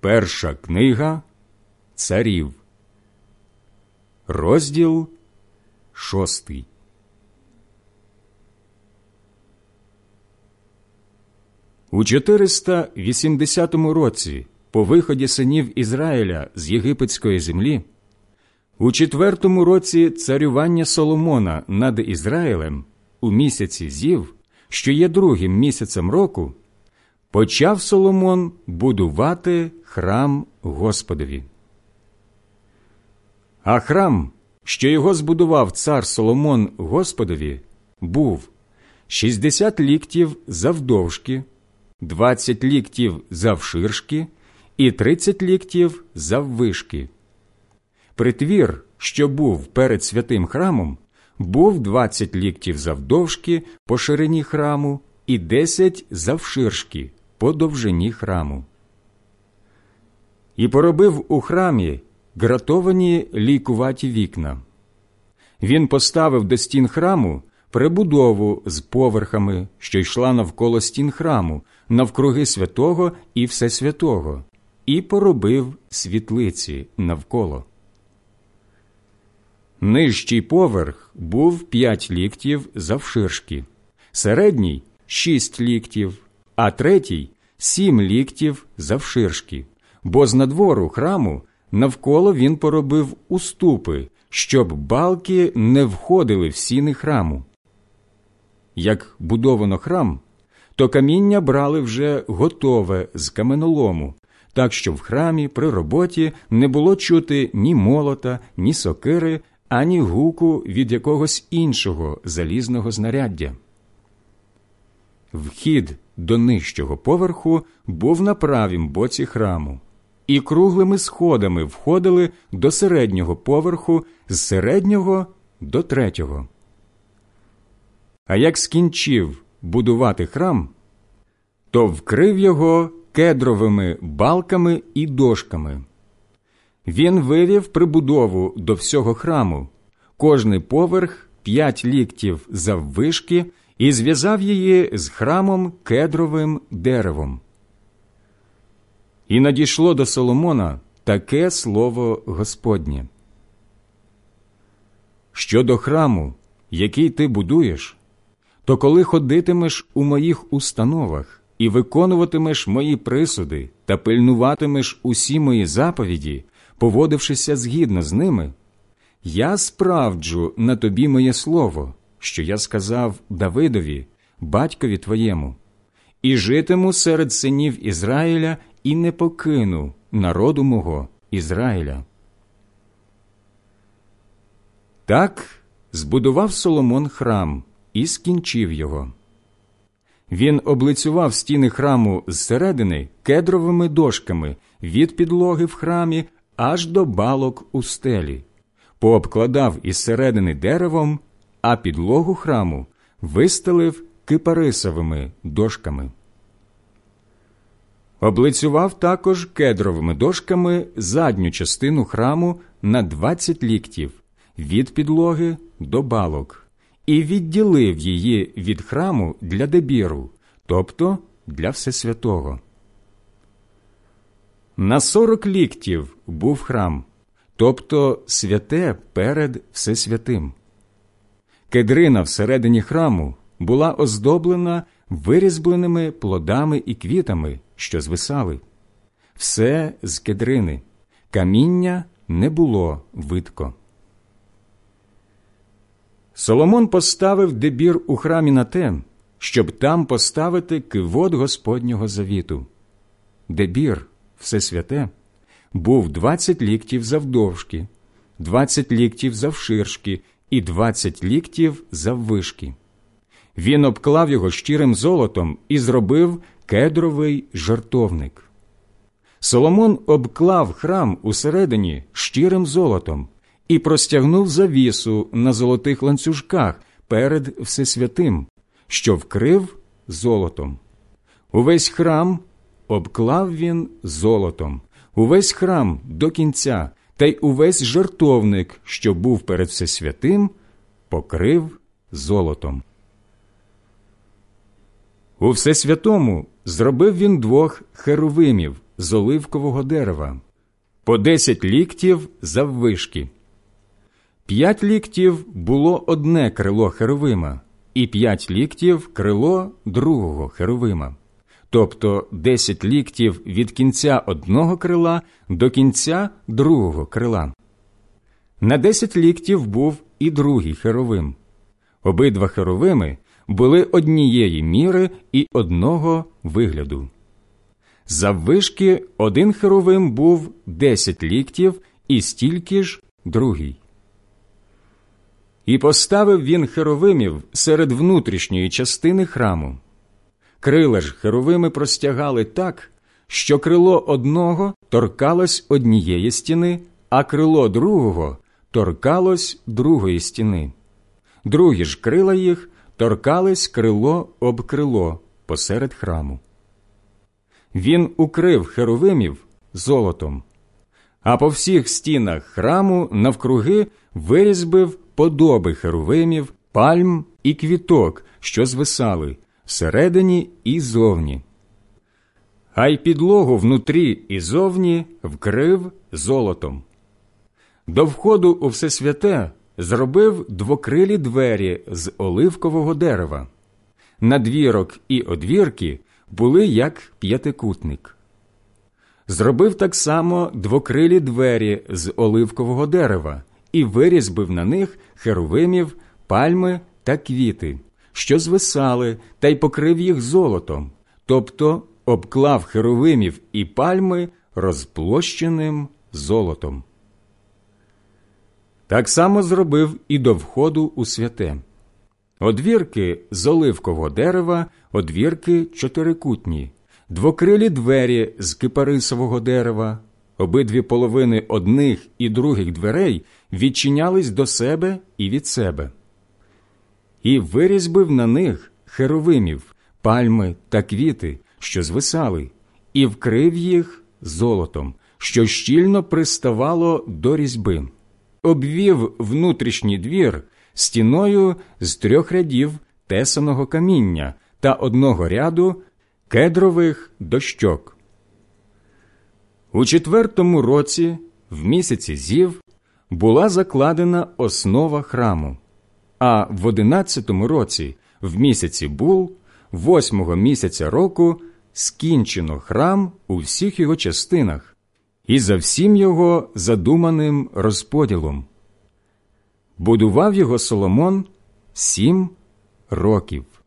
Перша книга царів, розділ шостий. У 480 році, по виході синів Ізраїля з єгипетської землі, у четвертому році царювання Соломона над Ізраїлем у місяці зів, що є другим місяцем року, почав Соломон будувати храм Господові. А храм, що його збудував цар Соломон Господові, був 60 ліктів завдовжки, 20 ліктів завширшки і 30 ліктів заввишки. Притвір, що був перед святим храмом, був 20 ліктів завдовжки по ширині храму і 10 завширшки по довжині храму. І поробив у храмі гратовані лікуваті вікна. Він поставив до стін храму прибудову з поверхами, що йшла навколо стін храму, навкруги святого і всесвятого, і поробив світлиці навколо. Нижчий поверх був п'ять ліктів завширшки, середній шість ліктів, а третій сім ліктів завширшки, бо з надвору храму навколо він поробив уступи, щоб балки не входили в сіни храму. Як будовано храм, то каміння брали вже готове з каменолому, так що в храмі при роботі не було чути ні молота, ні сокири, ані гуку від якогось іншого залізного знаряддя. Вхід до нижчого поверху був на правім боці храму, і круглими сходами входили до середнього поверху з середнього до третього. А як скінчив будувати храм, то вкрив його кедровими балками і дошками. Він вивів прибудову до всього храму, кожний поверх п'ять ліктів заввишки і зв'язав її з храмом кедровим деревом. І надійшло до Соломона таке слово Господнє. Щодо храму, який ти будуєш, то коли ходитимеш у моїх установах і виконуватимеш мої присуди та пильнуватимеш усі мої заповіді, поводившися згідно з ними, я справджу на тобі моє слово, що я сказав Давидові, батькові твоєму, і житиму серед синів Ізраїля і не покину народу мого Ізраїля. Так збудував Соломон храм і скінчив його. Він облицював стіни храму зсередини кедровими дошками від підлоги в храмі аж до балок у стелі, пообкладав із середини деревом, а підлогу храму вистелив кипарисовими дошками. Облицював також кедровими дошками задню частину храму на 20 ліктів від підлоги до балок і відділив її від храму для дебіру, тобто для Всесвятого. На сорок ліктів був храм, тобто святе перед Всесвятим. Кедрина всередині храму була оздоблена вирізбленими плодами і квітами, що звисали. Все з кедрини, каміння не було видко. Соломон поставив дебір у храмі на те, щоб там поставити кивот Господнього завіту. Дебір, все святе, був двадцять ліктів завдовжки, двадцять ліктів завширшки і двадцять ліктів заввишки. Він обклав його щирим золотом і зробив кедровий жартовник. Соломон обклав храм усередині щирим золотом і простягнув завісу на золотих ланцюжках перед Всесвятим, що вкрив золотом. Увесь храм обклав він золотом, увесь храм до кінця, та й увесь жартовник, що був перед Всесвятим, покрив золотом. У Всесвятому зробив він двох херовимів з оливкового дерева, по десять ліктів заввишки. П'ять ліктів було одне крило Херовима, і п'ять ліктів крило другого Херовима, тобто десять ліктів від кінця одного крила до кінця другого крила. На десять ліктів був і другий Херовим. Обидва Херовими були однієї міри і одного вигляду. Заввишки один Херовим був десять ліктів і стільки ж другий. І поставив він херовимів серед внутрішньої частини храму. Крила ж херовими простягали так, що крило одного торкалось однієї стіни, а крило другого торкалось другої стіни. Другі ж крила їх торкались крило об крило посеред храму. Він укрив херовимів золотом, а по всіх стінах храму навкруги вирізбив подоби херовимів, пальм і квіток, що звисали всередині і зовні. А й підлогу внутрі і зовні вкрив золотом. До входу у Всесвяте зробив двокрилі двері з оливкового дерева. Надвірок і одвірки були як п'ятикутник. Зробив так само двокрилі двері з оливкового дерева і вирізбив на них херовимів, пальми та квіти, що звисали, та й покрив їх золотом, тобто обклав херовимів і пальми розплощеним золотом. Так само зробив і до входу у святе. Одвірки з оливкового дерева, одвірки чотирикутні, двокрилі двері з кипарисового дерева, обидві половини одних і других дверей відчинялись до себе і від себе. І вирізбив на них херовимів, пальми та квіти, що звисали, і вкрив їх золотом, що щільно приставало до різьби, обвів внутрішній двір стіною з трьох рядів тесаного каміння та одного ряду кедрових дощок. У четвертому році, в місяці зів, була закладена основа храму, а в одинадцятому році, в місяці бул, восьмого місяця року, скінчено храм у всіх його частинах і за всім його задуманим розподілом. Будував його Соломон сім років.